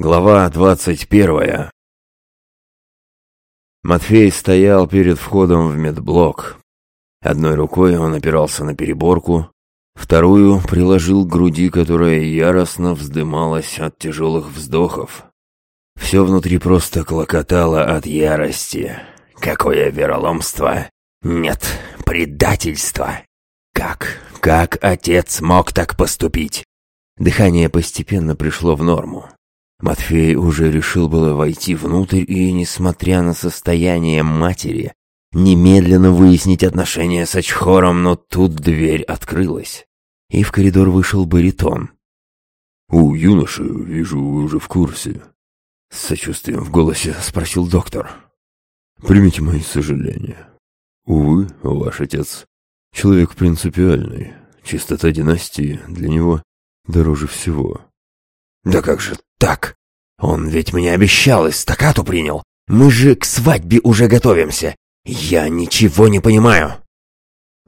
Глава двадцать первая. Матфей стоял перед входом в медблок. Одной рукой он опирался на переборку, вторую приложил к груди, которая яростно вздымалась от тяжелых вздохов. Все внутри просто клокотало от ярости. Какое вероломство! Нет, предательство! Как, как отец мог так поступить? Дыхание постепенно пришло в норму. Матфей уже решил было войти внутрь и, несмотря на состояние матери, немедленно выяснить отношения с Ачхором, но тут дверь открылась, и в коридор вышел баритон. «У юноши, вижу, вы уже в курсе», — с сочувствием в голосе спросил доктор. «Примите мои сожаления. Увы, ваш отец — человек принципиальный. Чистота династии для него дороже всего». «Да как же так? Он ведь мне обещал, эстакату принял. Мы же к свадьбе уже готовимся. Я ничего не понимаю.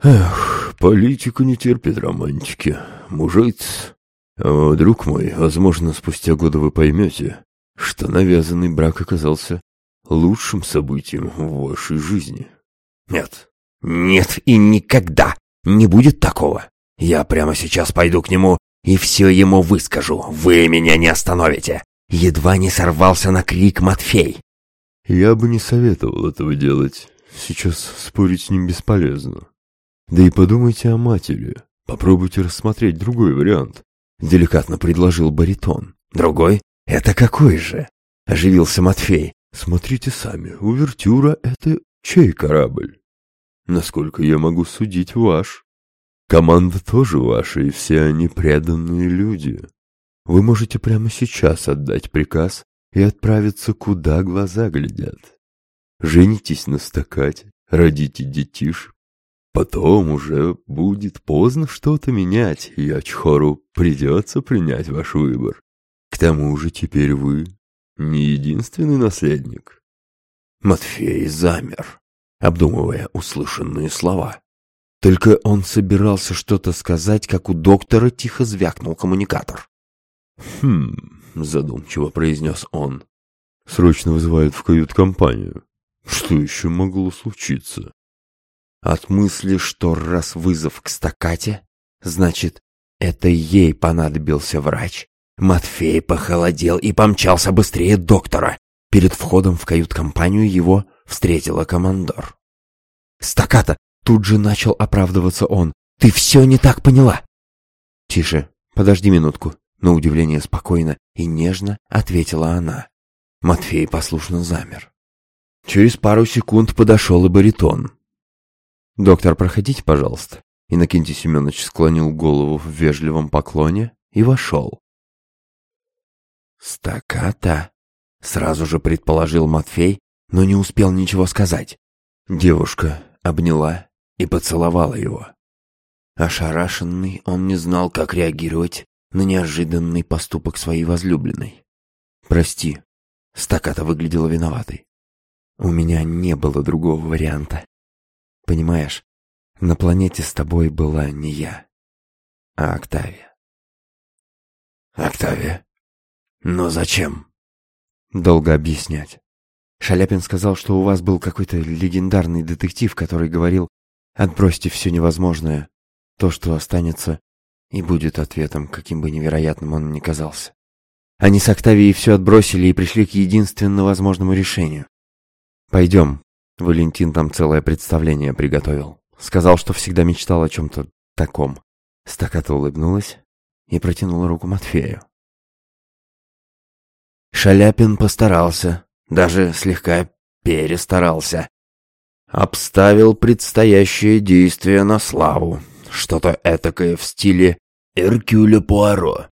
Эх, политика не терпит романтики. Мужиц. О, друг мой, возможно, спустя годы вы поймете, что навязанный брак оказался лучшим событием в вашей жизни. Нет, нет и никогда не будет такого. Я прямо сейчас пойду к нему и все ему выскажу. Вы меня не остановите. Едва не сорвался на крик Матфей. Я бы не советовал этого делать. Сейчас спорить с ним бесполезно. Да и подумайте о матери. Попробуйте рассмотреть другой вариант. Деликатно предложил баритон. Другой? Это какой же? Оживился Матфей. Смотрите сами, увертюра — это чей корабль? Насколько я могу судить, ваш. Команда тоже ваша, и все они преданные люди. Вы можете прямо сейчас отдать приказ и отправиться, куда глаза глядят. Женитесь на стакате, родите детишек. Потом уже будет поздно что-то менять, и Ачхору придется принять ваш выбор. К тому же теперь вы не единственный наследник. Матфей замер, обдумывая услышанные слова. Только он собирался что-то сказать, как у доктора тихо звякнул коммуникатор. «Хм...» — задумчиво произнес он. «Срочно вызывают в кают-компанию. Что еще могло случиться?» От мысли, что раз вызов к стакате, значит, это ей понадобился врач, Матфей похолодел и помчался быстрее доктора. Перед входом в кают-компанию его встретила командор. «Стаката, Тут же начал оправдываться он. «Ты все не так поняла!» «Тише, подожди минутку», — на удивление спокойно и нежно ответила она. Матфей послушно замер. Через пару секунд подошел и баритон. «Доктор, проходите, пожалуйста». Иннокентий Семенович склонил голову в вежливом поклоне и вошел. «Стаката?» — сразу же предположил Матфей, но не успел ничего сказать. Девушка обняла и поцеловала его. Ошарашенный, он не знал, как реагировать на неожиданный поступок своей возлюбленной. «Прости», — стаката выглядела виноватой. «У меня не было другого варианта. Понимаешь, на планете с тобой была не я, а Октавия». «Октавия? Но зачем?» «Долго объяснять. Шаляпин сказал, что у вас был какой-то легендарный детектив, который говорил, Отбросьте все невозможное, то, что останется, и будет ответом, каким бы невероятным он ни казался. Они с Октавией все отбросили и пришли к единственно возможному решению. «Пойдем». Валентин там целое представление приготовил. Сказал, что всегда мечтал о чем-то таком. Стаката улыбнулась и протянула руку Матфею. Шаляпин постарался, даже слегка перестарался. Обставил предстоящее действие на славу. Что-то этакое в стиле «Эркюля Пуаро».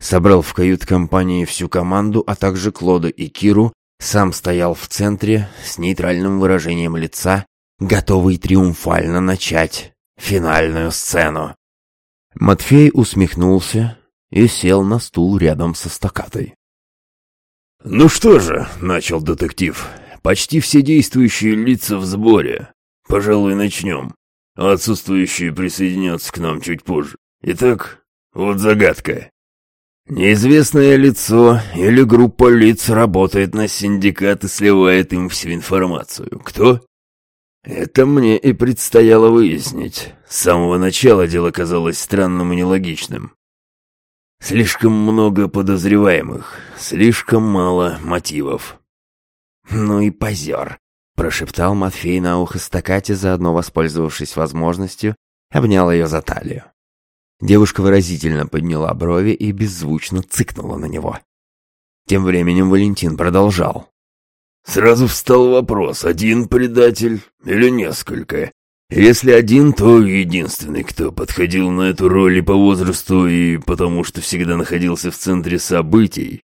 Собрал в кают-компании всю команду, а также Клода и Киру, сам стоял в центре с нейтральным выражением лица, готовый триумфально начать финальную сцену. Матфей усмехнулся и сел на стул рядом со стакатой. «Ну что же», — начал детектив, Почти все действующие лица в сборе. Пожалуй, начнем. Отсутствующие присоединятся к нам чуть позже. Итак, вот загадка. Неизвестное лицо или группа лиц работает на синдикат и сливает им всю информацию. Кто? Это мне и предстояло выяснить. С самого начала дело казалось странным и нелогичным. Слишком много подозреваемых, слишком мало мотивов. «Ну и позер», — прошептал Матфей на ухо стакате, заодно воспользовавшись возможностью, обнял ее за талию. Девушка выразительно подняла брови и беззвучно цыкнула на него. Тем временем Валентин продолжал. Сразу встал вопрос, один предатель или несколько. Если один, то единственный, кто подходил на эту роль и по возрасту, и потому что всегда находился в центре событий.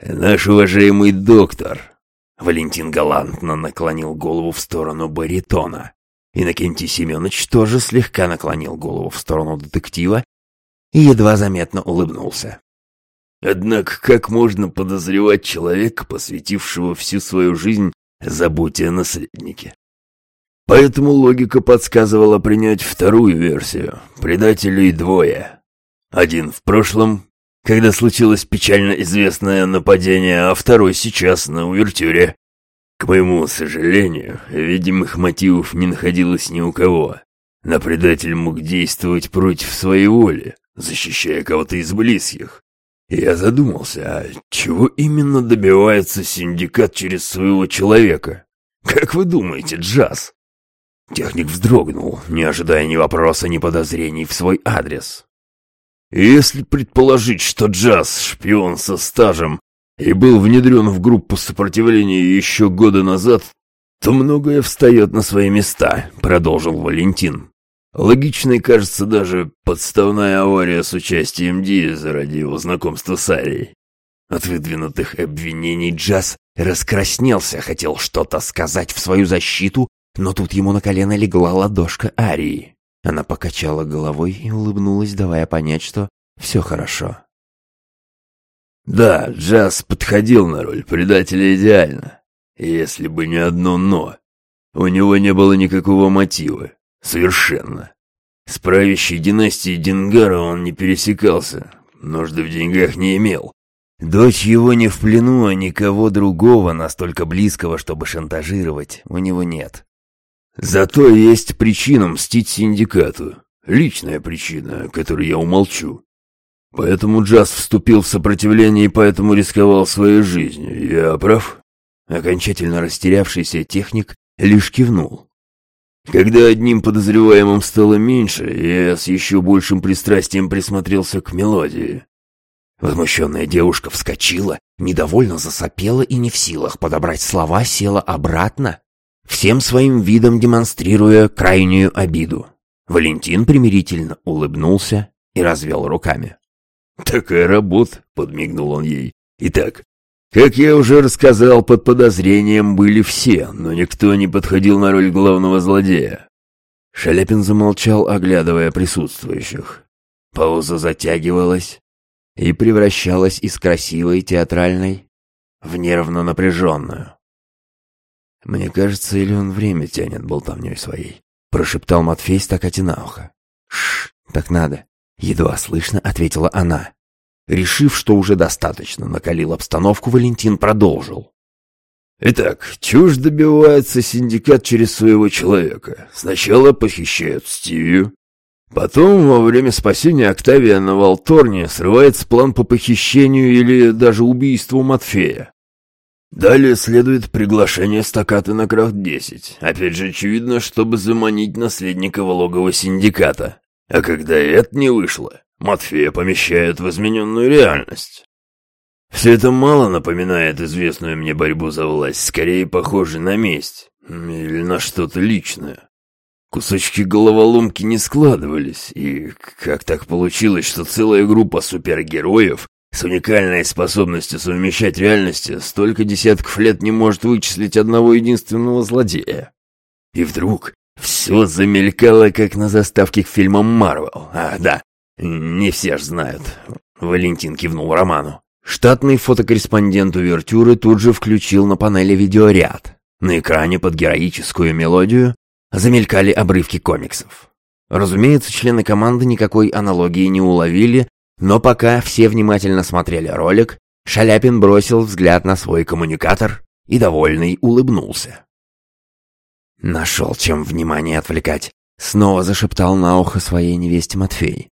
Наш уважаемый доктор. Валентин галантно наклонил голову в сторону баритона. Иннокентий Семенович тоже слегка наклонил голову в сторону детектива и едва заметно улыбнулся. Однако как можно подозревать человека, посвятившего всю свою жизнь заботе о наследнике? Поэтому логика подсказывала принять вторую версию. Предателей двое. Один в прошлом, когда случилось печально известное нападение, а второй сейчас на увертюре. К моему сожалению, видимых мотивов не находилось ни у кого. Но предатель мог действовать против своей воли, защищая кого-то из близких. Я задумался, а чего именно добивается синдикат через своего человека? Как вы думаете, Джаз? Техник вздрогнул, не ожидая ни вопроса, ни подозрений в свой адрес. Если предположить, что Джаз — шпион со стажем и был внедрен в группу сопротивления еще года назад, то многое встает на свои места, продолжил Валентин. Логичной кажется даже подставная авария с участием Диаза ради его знакомства с Арией. От выдвинутых обвинений Джаз раскраснелся, хотел что-то сказать в свою защиту, но тут ему на колено легла ладошка Арии. Она покачала головой и улыбнулась, давая понять, что все хорошо. Да, Джаз подходил на роль предателя идеально. Если бы не одно «но». У него не было никакого мотива. Совершенно. С правящей династией Дингара он не пересекался, нужды в деньгах не имел. Дочь его не в плену, а никого другого, настолько близкого, чтобы шантажировать, у него нет. Зато есть причина мстить синдикату. Личная причина, которую я умолчу. Поэтому Джаз вступил в сопротивление и поэтому рисковал своей жизнью. Я прав?» Окончательно растерявшийся техник лишь кивнул. Когда одним подозреваемым стало меньше, я с еще большим пристрастием присмотрелся к мелодии. Возмущенная девушка вскочила, недовольно засопела и не в силах подобрать слова, села обратно, всем своим видом демонстрируя крайнюю обиду. Валентин примирительно улыбнулся и развел руками. «Такая работа», — подмигнул он ей. «Итак, как я уже рассказал, под подозрением были все, но никто не подходил на роль главного злодея». Шаляпин замолчал, оглядывая присутствующих. Пауза затягивалась и превращалась из красивой театральной в нервно напряженную. «Мне кажется, или он время тянет болтовней своей», — прошептал Матфей стакати на ухо. «Шш, так надо», — едва слышно ответила она. Решив, что уже достаточно накалил обстановку, Валентин продолжил. Итак, чушь добивается синдикат через своего человека. Сначала похищают Стивию, потом во время спасения Октавия на Волторне срывается план по похищению или даже убийству Матфея. Далее следует приглашение стаката на Крафт-10. Опять же, очевидно, чтобы заманить наследника в логово синдиката. А когда это не вышло, Матфея помещают в измененную реальность. Все это мало напоминает известную мне борьбу за власть, скорее похоже на месть или на что-то личное. Кусочки головоломки не складывались, и как так получилось, что целая группа супергероев с уникальной способностью совмещать реальности столько десятков лет не может вычислить одного единственного злодея. И вдруг все замелькало, как на заставке к фильмам Марвел. А, да, не все ж знают. Валентин кивнул Роману. Штатный фотокорреспондент Увертюры тут же включил на панели видеоряд. На экране под героическую мелодию замелькали обрывки комиксов. Разумеется, члены команды никакой аналогии не уловили, Но пока все внимательно смотрели ролик, Шаляпин бросил взгляд на свой коммуникатор и, довольный, улыбнулся. Нашел чем внимание отвлекать. Снова зашептал на ухо своей невесте Матфей.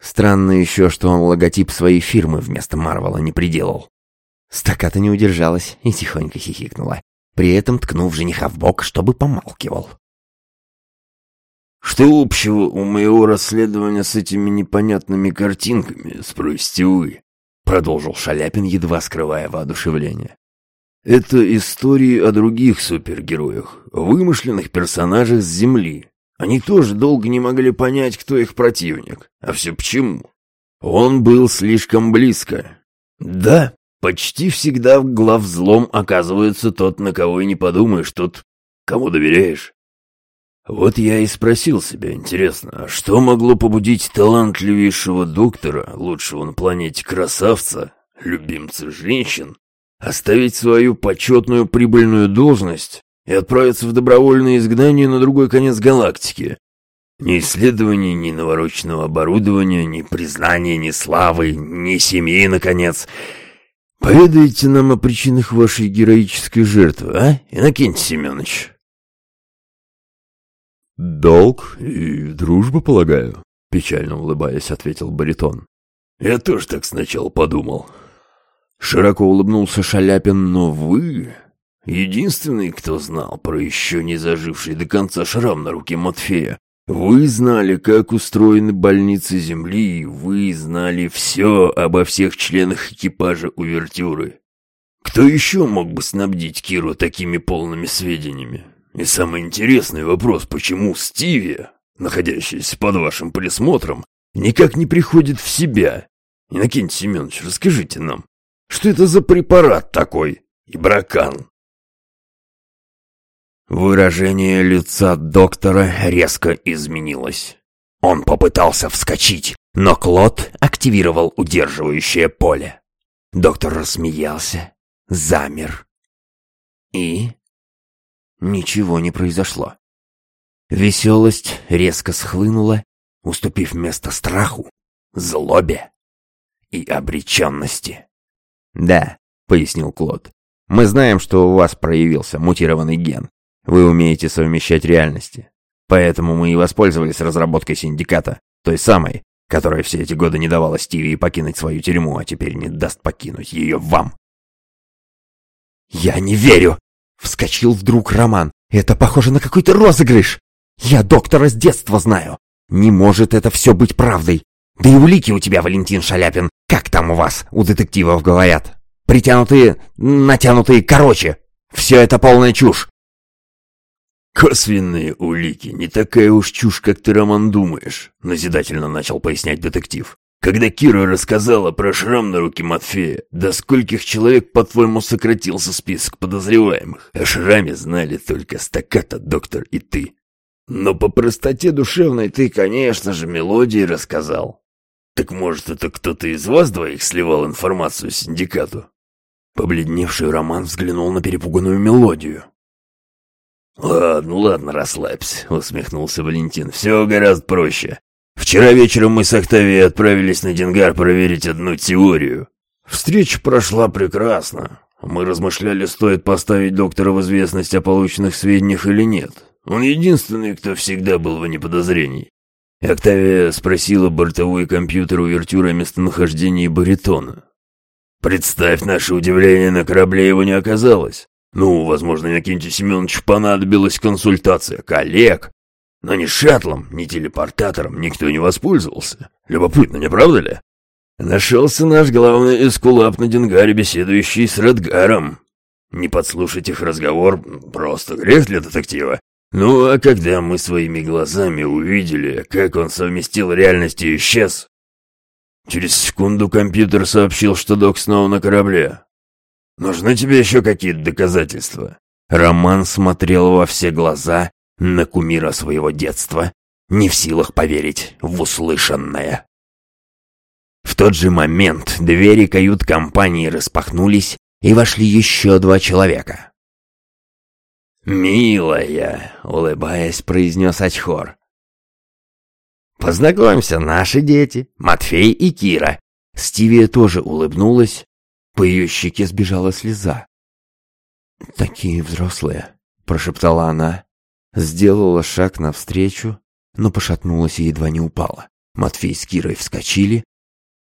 Странно еще, что он логотип своей фирмы вместо Марвела не приделал. Стаката не удержалась и тихонько хихикнула, при этом ткнув жениха в бок, чтобы помалкивал. «Что общего у моего расследования с этими непонятными картинками, спросите вы?» Продолжил Шаляпин, едва скрывая воодушевление. «Это истории о других супергероях, вымышленных персонажах с Земли. Они тоже долго не могли понять, кто их противник. А все почему? Он был слишком близко. Да, почти всегда в главзлом оказывается тот, на кого и не подумаешь, тот, кому доверяешь. Вот я и спросил себя, интересно, а что могло побудить талантливейшего доктора, лучшего на планете красавца, любимца женщин, оставить свою почетную прибыльную должность и отправиться в добровольное изгнание на другой конец галактики? Ни исследований, ни навороченного оборудования, ни признания, ни славы, ни семьи, наконец. Поведайте нам о причинах вашей героической жертвы, а, Иннокентий Семенович?» «Долг и дружба, полагаю», — печально улыбаясь, ответил баритон. «Я тоже так сначала подумал». Широко улыбнулся Шаляпин, но вы... Единственный, кто знал про еще не заживший до конца шрам на руке Матфея. Вы знали, как устроены больницы Земли, вы знали все обо всех членах экипажа Увертюры. Кто еще мог бы снабдить Киру такими полными сведениями? И самый интересный вопрос, почему Стиви, находящийся под вашим присмотром, никак не приходит в себя? Иннокентий Семенович, расскажите нам, что это за препарат такой? Ибракан. Выражение лица доктора резко изменилось. Он попытался вскочить, но Клод активировал удерживающее поле. Доктор рассмеялся, замер и ничего не произошло. Веселость резко схлынула, уступив место страху, злобе и обреченности. «Да», — пояснил Клод, — «мы знаем, что у вас проявился мутированный ген. Вы умеете совмещать реальности. Поэтому мы и воспользовались разработкой синдиката, той самой, которая все эти годы не давала Стиви покинуть свою тюрьму, а теперь не даст покинуть ее вам». «Я не верю!» Вскочил вдруг Роман. «Это похоже на какой-то розыгрыш! Я доктора с детства знаю! Не может это все быть правдой! Да и улики у тебя, Валентин Шаляпин, как там у вас, у детективов говорят? Притянутые, натянутые, короче! Все это полная чушь!» «Косвенные улики, не такая уж чушь, как ты, Роман, думаешь», — назидательно начал пояснять детектив. Когда Кира рассказала про шрам на руке Матфея, до скольких человек, по-твоему, сократился список подозреваемых? О шраме знали только стаката, доктор и ты. Но по простоте душевной ты, конечно же, мелодии рассказал. Так может, это кто-то из вас двоих сливал информацию синдикату? Побледневший Роман взглянул на перепуганную мелодию. «Ладно, ладно, расслабься», — усмехнулся Валентин. «Все гораздо проще. Вчера вечером мы с Октавией отправились на Дингар проверить одну теорию. Встреча прошла прекрасно. Мы размышляли, стоит поставить доктора в известность о полученных сведениях или нет. Он единственный, кто всегда был вне подозрений. Октавия спросила бортовой компьютер увертюры о местонахождении баритона. Представь наше удивление, на корабле его не оказалось. Ну, возможно, Иннокентию Семеновичу понадобилась консультация коллег, но ни шаттлом, ни телепортатором никто не воспользовался. Любопытно, не правда ли? Нашелся наш главный эскулап на Дингаре, беседующий с Редгаром. Не подслушать их разговор — просто грех для детектива. Ну, а когда мы своими глазами увидели, как он совместил реальность и исчез, через секунду компьютер сообщил, что док снова на корабле. Нужны тебе еще какие-то доказательства?» Роман смотрел во все глаза на кумира своего детства, не в силах поверить в услышанное. В тот же момент двери кают-компании распахнулись, и вошли еще два человека. «Милая», — улыбаясь, произнес Ачхор. Познакомься, наши дети, Матфей и Кира». Стивия тоже улыбнулась. По ее щеке сбежала слеза. «Такие взрослые», — прошептала она. Сделала шаг навстречу, но пошатнулась и едва не упала. Матфей с Кирой вскочили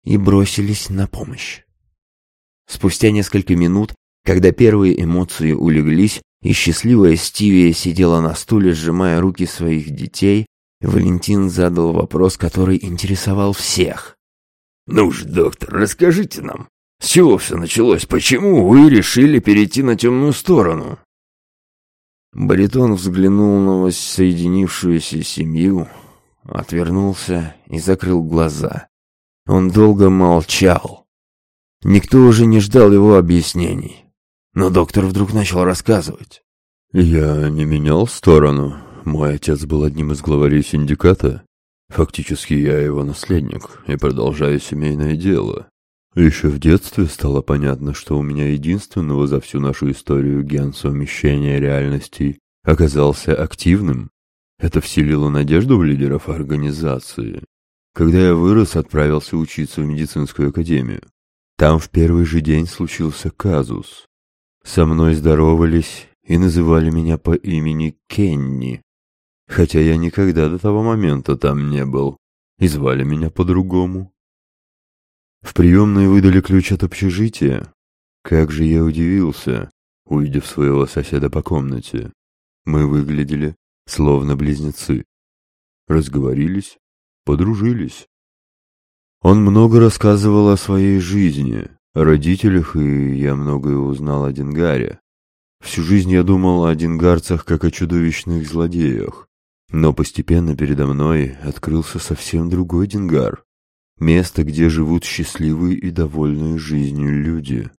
и бросились на помощь. Спустя несколько минут, когда первые эмоции улеглись, и счастливая Стивия сидела на стуле, сжимая руки своих детей, Валентин задал вопрос, который интересовал всех. «Ну ж, доктор, расскажите нам, с чего все началось? Почему вы решили перейти на темную сторону?» Баритон взглянул на воссоединившуюся семью, отвернулся и закрыл глаза. Он долго молчал. Никто уже не ждал его объяснений. Но доктор вдруг начал рассказывать. «Я не менял сторону. Мой отец был одним из главарей синдиката. Фактически я его наследник и продолжаю семейное дело. Еще в детстве стало понятно, что у меня единственного за всю нашу историю ген совмещения реальностей оказался активным. Это вселило надежду в лидеров организации. Когда я вырос, отправился учиться в медицинскую академию. Там в первый же день случился казус. Со мной здоровались и называли меня по имени Кенни, хотя я никогда до того момента там не был, и звали меня по-другому. В приемной выдали ключ от общежития. Как же я удивился, увидев своего соседа по комнате. Мы выглядели словно близнецы. Разговорились, подружились. Он много рассказывал о своей жизни, о родителях, и я многое узнал о Дингаре. Всю жизнь я думал о дингарцах как о чудовищных злодеях. Но постепенно передо мной открылся совсем другой Дингар. Место, где живут счастливые и довольные жизнью люди.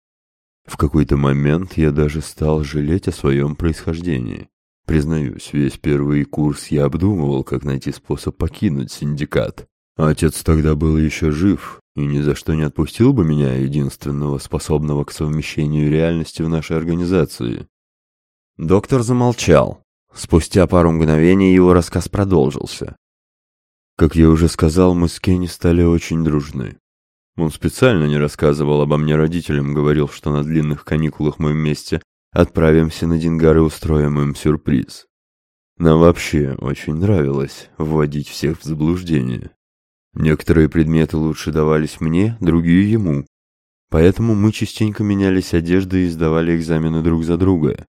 В какой-то момент я даже стал жалеть о своем происхождении. Признаюсь, весь первый курс я обдумывал, как найти способ покинуть синдикат. Отец тогда был еще жив и ни за что не отпустил бы меня, единственного способного к совмещению реальности в нашей организации. Доктор замолчал. Спустя пару мгновений его рассказ продолжился. Как я уже сказал, мы с Кенни стали очень дружны. Он специально не рассказывал обо мне родителям, говорил, что на длинных каникулах мы вместе отправимся на Дингар и устроим им сюрприз. Нам вообще очень нравилось вводить всех в заблуждение. Некоторые предметы лучше давались мне, другие ему. Поэтому мы частенько менялись одеждой и сдавали экзамены друг за друга.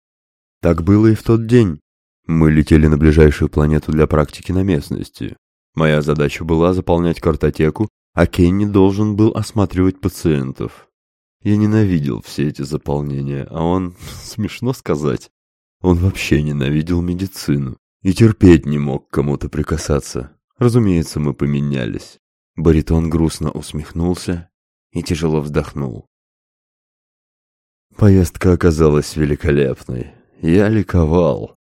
Так было и в тот день. Мы летели на ближайшую планету для практики на местности. Моя задача была заполнять картотеку, а Кенни должен был осматривать пациентов. Я ненавидел все эти заполнения, а он, смешно сказать, он вообще ненавидел медицину и терпеть не мог кому-то прикасаться. Разумеется, мы поменялись. Баритон грустно усмехнулся и тяжело вздохнул. Поездка оказалась великолепной. Я ликовал.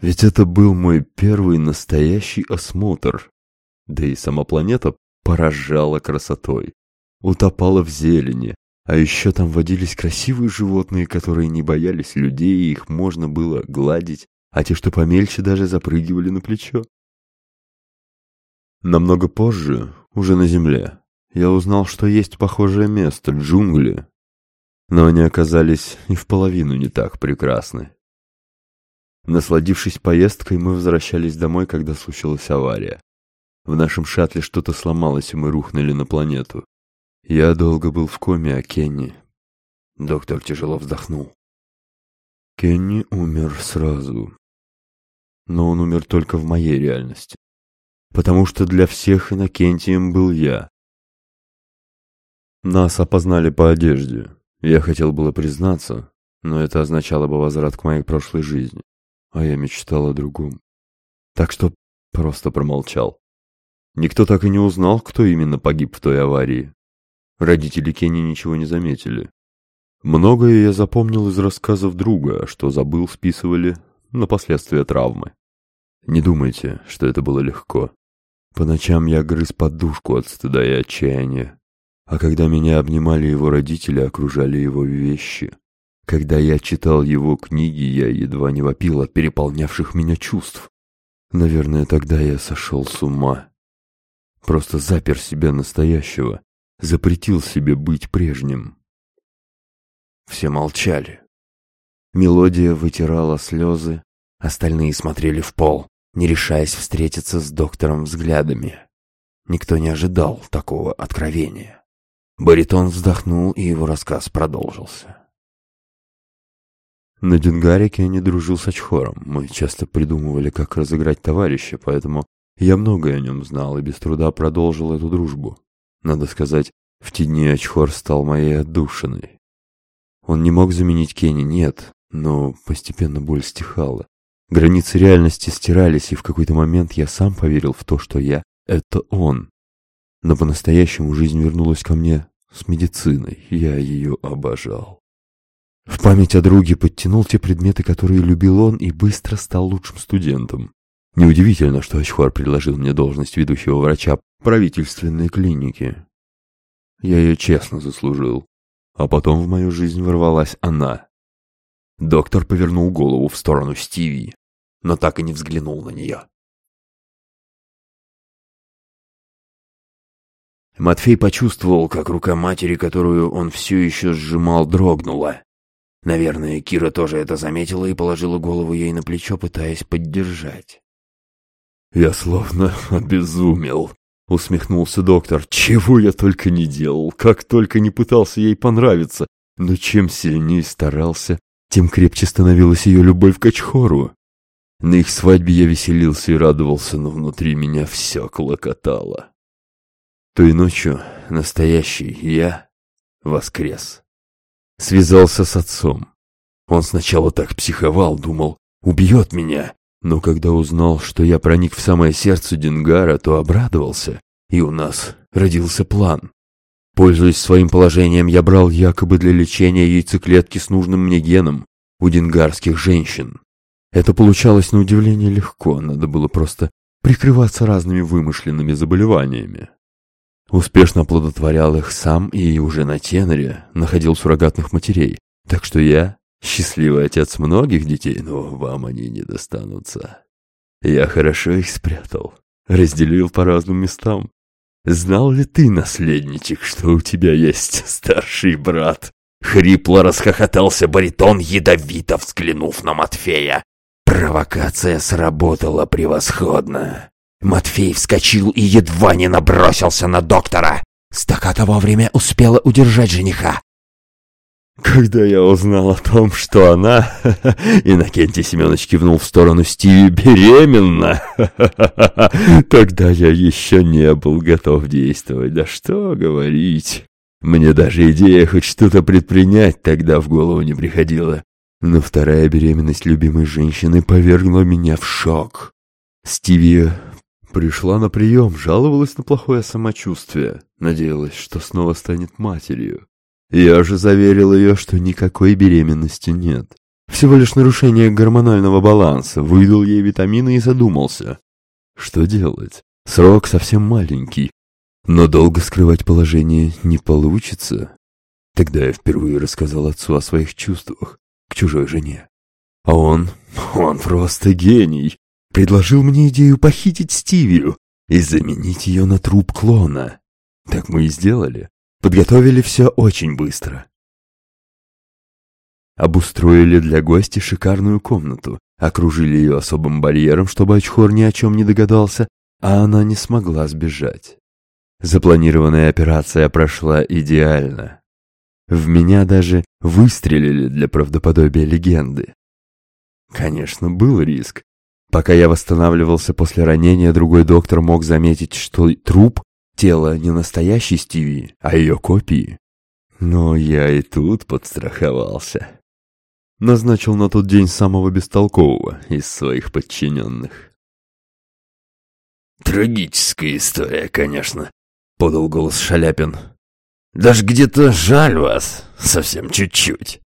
Ведь это был мой первый настоящий осмотр. Да и сама планета поражала красотой. Утопала в зелени, а еще там водились красивые животные, которые не боялись людей, и их можно было гладить, а те, что помельче, даже запрыгивали на плечо. Намного позже, уже на Земле, я узнал, что есть похожее место — джунгли. Но они оказались и в половину не так прекрасны. Насладившись поездкой, мы возвращались домой, когда случилась авария. В нашем шаттле что-то сломалось, и мы рухнули на планету. Я долго был в коме, а Кенни... Доктор тяжело вздохнул. Кенни умер сразу. Но он умер только в моей реальности. Потому что для всех Иннокентием был я. Нас опознали по одежде. Я хотел было признаться, но это означало бы возврат к моей прошлой жизни а я мечтал о другом. Так что просто промолчал. Никто так и не узнал, кто именно погиб в той аварии. Родители Кенни ничего не заметили. Многое я запомнил из рассказов друга, что забыл списывали на последствия травмы. Не думайте, что это было легко. По ночам я грыз подушку от стыда и отчаяния. А когда меня обнимали его родители, окружали его вещи, когда я читал его книги, я едва не вопил от переполнявших меня чувств. Наверное, тогда я сошел с ума. Просто запер себя настоящего, запретил себе быть прежним. Все молчали. Мелодия вытирала слезы, остальные смотрели в пол, не решаясь встретиться с доктором взглядами. Никто не ожидал такого откровения. Баритон вздохнул, и его рассказ продолжился. На Дюнгарике я не дружил с Ачхором. Мы часто придумывали, как разыграть товарища, поэтому я многое о нем знал и без труда продолжил эту дружбу. Надо сказать, в те дни Ачхор стал моей отдушиной. Он не мог заменить Кенни, нет, но постепенно боль стихала. Границы реальности стирались, и в какой-то момент я сам поверил в то, что я — это он. Но по-настоящему жизнь вернулась ко мне с медициной, я ее обожал. В память о друге подтянул те предметы, которые любил он, и быстро стал лучшим студентом. Неудивительно, что Ачхуар предложил мне должность ведущего врача правительственной клиники. Я ее честно заслужил. А потом в мою жизнь ворвалась она. Доктор повернул голову в сторону Стиви, но так и не взглянул на нее. Матфей почувствовал, как рука матери, которую он все еще сжимал, дрогнула. Наверное, Кира тоже это заметила и положила голову ей на плечо, пытаясь поддержать. «Я словно обезумел», — усмехнулся доктор. «Чего я только не делал, как только не пытался ей понравиться. Но чем сильнее старался, тем крепче становилась ее любовь к Качхору. На их свадьбе я веселился и радовался, но внутри меня все клокотало. Той ночью настоящий я воскрес. Связался с отцом. Он сначала так психовал, думал, убьет меня, но когда узнал, что я проник в самое сердце Дингара, то обрадовался, и у нас родился план. Пользуясь своим положением, я брал якобы для лечения яйцеклетки с нужным мне геном у дингарских женщин. Это получалось на удивление легко, надо было просто прикрываться разными вымышленными заболеваниями. Успешно оплодотворял их сам и уже на теноре находил суррогатных матерей, так что я Счастливый отец многих детей, но вам они не достанутся. Я хорошо их спрятал, разделил по разным местам. Знал ли ты, наследничек, что у тебя есть старший брат? Хрипло расхохотался баритон, ядовито взглянув на Матфея. Провокация сработала превосходно. Матфей вскочил и едва не набросился на доктора. Стаката вовремя успела удержать жениха. Когда я узнал о том, что она, Иннокентий Семенович кивнул в сторону Стиви, беременна, тогда я еще не был готов действовать. Да что говорить. Мне даже идея хоть что-то предпринять тогда в голову не приходила. Но вторая беременность любимой женщины повергла меня в шок. Стиви пришла на прием, жаловалась на плохое самочувствие, надеялась, что снова станет матерью. Я же заверил ее, что никакой беременности нет. Всего лишь нарушение гормонального баланса, выдал ей витамины и задумался. Что делать? Срок совсем маленький, но долго скрывать положение не получится. Тогда я впервые рассказал отцу о своих чувствах к чужой жене. А он, он просто гений, предложил мне идею похитить Стивию и заменить ее на труп клона. Так мы и сделали. Подготовили все очень быстро. Обустроили для гостя шикарную комнату, окружили ее особым барьером, чтобы Ачхор ни о чем не догадался, а она не смогла сбежать. Запланированная операция прошла идеально. В меня даже выстрелили для правдоподобия легенды. Конечно, был риск. Пока я восстанавливался после ранения, другой доктор мог заметить, что труп Тело не настоящей Стиви, а ее копии. Но я и тут подстраховался. Назначил на тот день самого бестолкового из своих подчиненных. «Трагическая история, конечно», — подал голос Шаляпин. «Даже где-то жаль вас, совсем чуть-чуть.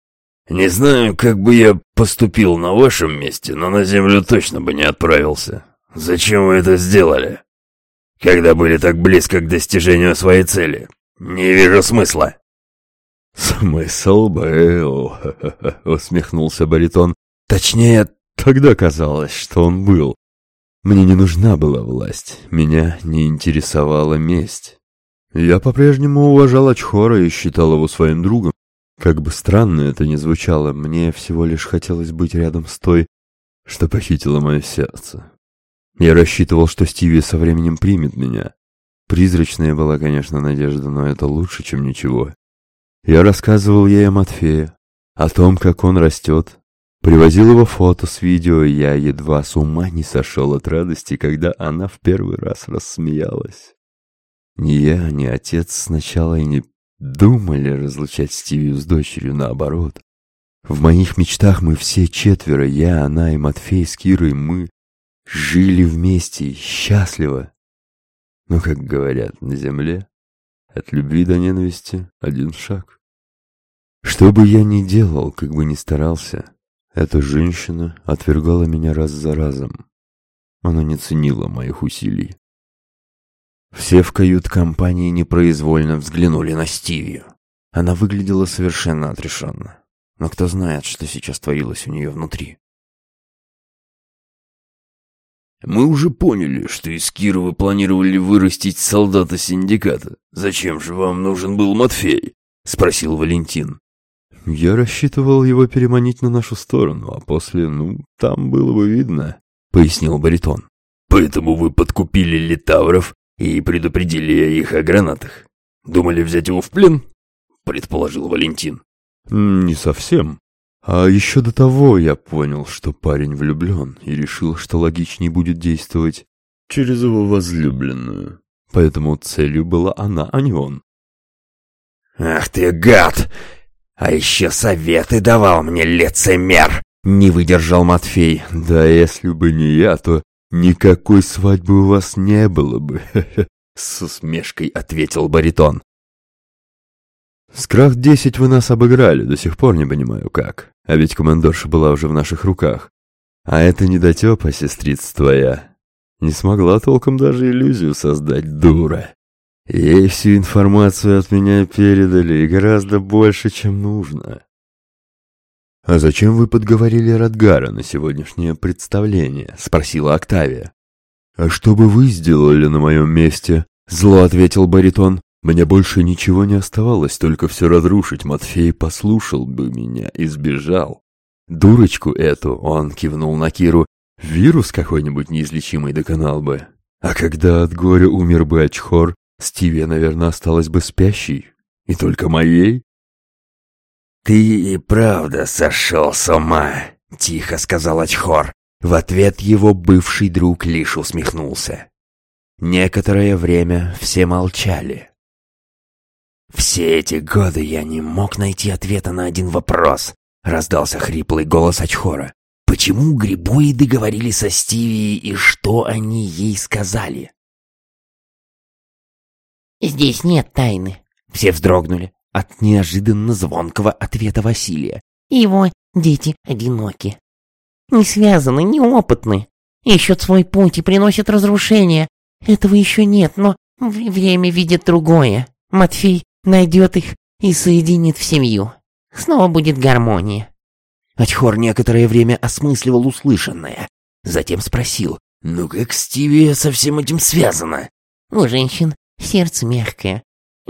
Не знаю, как бы я поступил на вашем месте, но на землю точно бы не отправился. Зачем вы это сделали?» когда были так близко к достижению своей цели. Не вижу смысла». «Смысл был», — усмехнулся баритон. «Точнее, тогда казалось, что он был. Мне не нужна была власть, меня не интересовала месть. Я по-прежнему уважал Ачхора и считал его своим другом. Как бы странно это ни звучало, мне всего лишь хотелось быть рядом с той, что похитила мое сердце. Я рассчитывал, что Стиви со временем примет меня. Призрачная была, конечно, надежда, но это лучше, чем ничего. Я рассказывал ей о Матфее, о том, как он растет. Привозил его фото с видео, я едва с ума не сошел от радости, когда она в первый раз рассмеялась. Ни я, ни отец сначала и не думали разлучать Стивию с дочерью, наоборот. В моих мечтах мы все четверо, я, она и Матфей с Кирой, мы жили вместе, счастливо. Но, как говорят на земле, от любви до ненависти один шаг. Что бы я ни делал, как бы ни старался, эта женщина отвергала меня раз за разом. Она не ценила моих усилий. Все в кают-компании непроизвольно взглянули на Стивию. Она выглядела совершенно отрешенно. Но кто знает, что сейчас творилось у нее внутри. «Мы уже поняли, что из Кирова планировали вырастить солдата синдиката. Зачем же вам нужен был Матфей?» — спросил Валентин. «Я рассчитывал его переманить на нашу сторону, а после, ну, там было бы видно», — пояснил баритон. «Поэтому вы подкупили литавров и предупредили их о гранатах. Думали взять его в плен?» — предположил Валентин. «Не совсем. А еще до того я понял, что парень влюблен, и решил, что логичнее будет действовать через его возлюбленную. Поэтому целью была она, а не он. «Ах ты гад! А еще советы давал мне лицемер!» Не выдержал Матфей. «Да если бы не я, то никакой свадьбы у вас не было бы!» С усмешкой ответил баритон. «С Крах-10 вы нас обыграли, до сих пор не понимаю как. А ведь командорша была уже в наших руках. А это недотепа, сестрица твоя. Не смогла толком даже иллюзию создать, дура. Ей всю информацию от меня передали, и гораздо больше, чем нужно». «А зачем вы подговорили Радгара на сегодняшнее представление?» — спросила Октавия. «А что бы вы сделали на моем месте?» — зло ответил баритон. Мне больше ничего не оставалось, только все разрушить. Матфей послушал бы меня и сбежал. Дурочку эту, он кивнул на Киру, вирус какой-нибудь неизлечимый доконал бы. А когда от горя умер бы Ачхор, Стивия, наверное, осталась бы спящей. И только моей. «Ты и правда сошел с ума», — тихо сказал Ачхор. В ответ его бывший друг лишь усмехнулся. Некоторое время все молчали. «Все эти годы я не мог найти ответа на один вопрос», — раздался хриплый голос Ачхора. «Почему грибоиды говорили со Стиви и что они ей сказали?» «Здесь нет тайны», — все вздрогнули от неожиданно звонкого ответа Василия. «Его дети одиноки. Не связаны, неопытны. Ищут свой путь и приносят разрушение. Этого еще нет, но время видит другое. Матфей найдет их и соединит в семью. Снова будет гармония. Ачхор некоторое время осмысливал услышанное. Затем спросил, «Ну как Стиви со всем этим связано?» «У женщин сердце мягкое.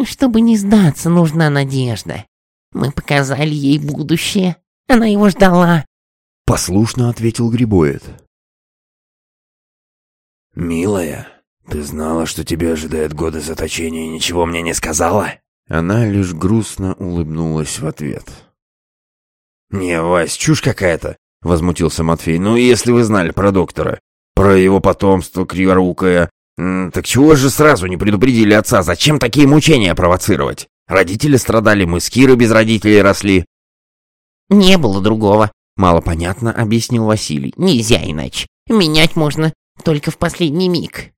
Чтобы не сдаться, нужна надежда. Мы показали ей будущее. Она его ждала». Послушно ответил Грибоид. «Милая, ты знала, что тебя ожидает годы заточения и ничего мне не сказала?» Она лишь грустно улыбнулась в ответ. «Не, Вась, чушь какая-то!» — возмутился Матфей. «Ну, если вы знали про доктора, про его потомство криворукое, так чего же сразу не предупредили отца? Зачем такие мучения провоцировать? Родители страдали, мы с Кирой без родителей росли». «Не было другого», — мало понятно объяснил Василий. «Нельзя иначе. Менять можно только в последний миг».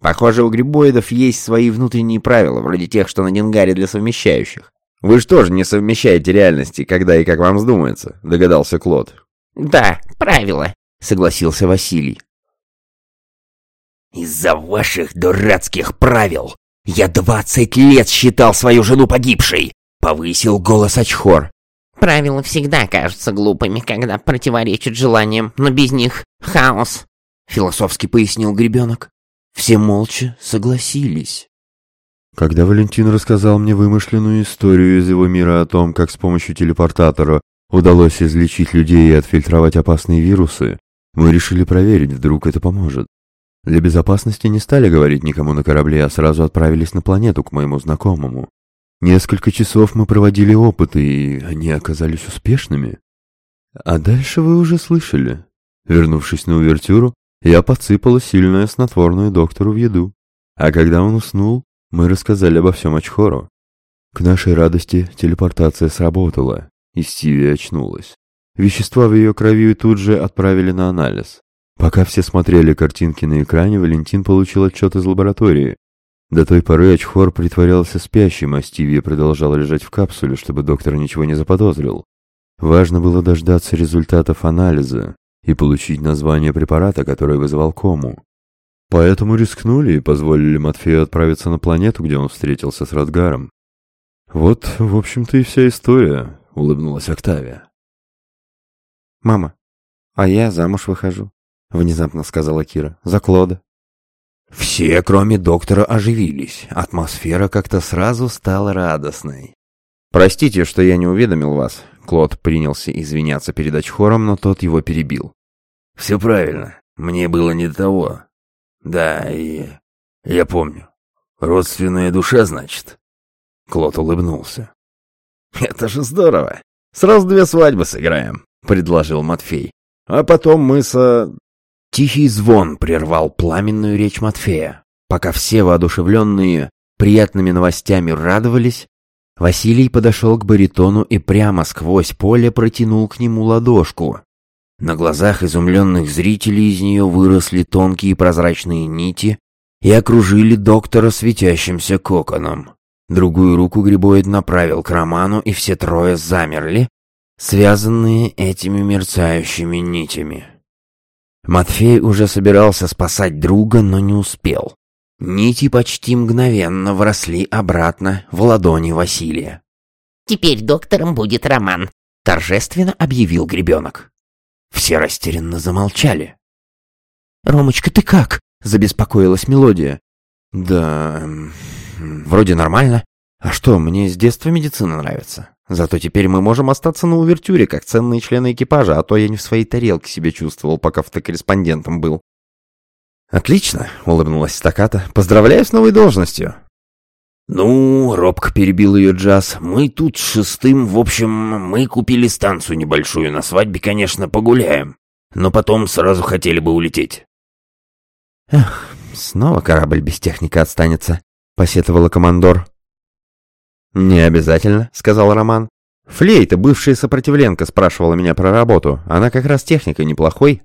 Похоже, у грибоидов есть свои внутренние правила, вроде тех, что на Дингаре для совмещающих. Вы же тоже не совмещаете реальности, когда и как вам вздумается, догадался Клод. Да, правила, согласился Василий. Из-за ваших дурацких правил я двадцать лет считал свою жену погибшей, повысил голос Ачхор. Правила всегда кажутся глупыми, когда противоречат желаниям, но без них хаос», — философски пояснил Гребенок. Все молча согласились. Когда Валентин рассказал мне вымышленную историю из его мира о том, как с помощью телепортатора удалось излечить людей и отфильтровать опасные вирусы, мы решили проверить, вдруг это поможет. Для безопасности не стали говорить никому на корабле, а сразу отправились на планету к моему знакомому. Несколько часов мы проводили опыты, и они оказались успешными. А дальше вы уже слышали. Вернувшись на увертюру, я подсыпала сильное снотворное доктору в еду. А когда он уснул, мы рассказали обо всем Ачхору. К нашей радости телепортация сработала, и Стиви очнулась. Вещества в ее крови тут же отправили на анализ. Пока все смотрели картинки на экране, Валентин получил отчет из лаборатории. До той поры Ачхор притворялся спящим, а Стиви продолжала лежать в капсуле, чтобы доктор ничего не заподозрил. Важно было дождаться результатов анализа и получить название препарата, который вызывал кому. Поэтому рискнули и позволили Матфею отправиться на планету, где он встретился с Радгаром. «Вот, в общем-то, и вся история», — улыбнулась Октавия. «Мама, а я замуж выхожу», — внезапно сказала Кира. «За Клода». Все, кроме доктора, оживились. Атмосфера как-то сразу стала радостной. «Простите, что я не уведомил вас». Клод принялся извиняться перед Ачхором, но тот его перебил. «Все правильно. Мне было не до того. Да, и... Я помню. Родственная душа, значит?» Клод улыбнулся. «Это же здорово. Сразу две свадьбы сыграем», — предложил Матфей. «А потом мы со...» Тихий звон прервал пламенную речь Матфея. Пока все воодушевленные приятными новостями радовались, Василий подошел к баритону и прямо сквозь поле протянул к нему ладошку. На глазах изумленных зрителей из нее выросли тонкие прозрачные нити и окружили доктора светящимся коконом. Другую руку Грибоид направил к Роману, и все трое замерли, связанные этими мерцающими нитями. Матфей уже собирался спасать друга, но не успел. Нити почти мгновенно вросли обратно в ладони Василия. «Теперь доктором будет Роман», — торжественно объявил Гребенок. Все растерянно замолчали. «Ромочка, ты как?» — забеспокоилась мелодия. «Да... вроде нормально. А что, мне с детства медицина нравится. Зато теперь мы можем остаться на увертюре, как ценные члены экипажа, а то я не в своей тарелке себя чувствовал, пока фотокорреспондентом был. «Отлично», — улыбнулась стаката. «Поздравляю с новой должностью». «Ну, — робко перебил ее Джаз, — мы тут с шестым, в общем, мы купили станцию небольшую, на свадьбе, конечно, погуляем, но потом сразу хотели бы улететь». «Эх, снова корабль без техники отстанется», — посетовала командор. «Не обязательно», — сказал Роман. «Флейта, бывшая сопротивленка, спрашивала меня про работу. Она как раз техника неплохой.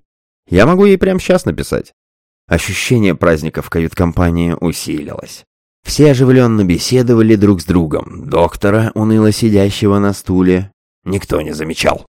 Я могу ей прямо сейчас написать». Ощущение праздника в кают-компании усилилось. Все оживленно беседовали друг с другом. Доктора, уныло сидящего на стуле, никто не замечал.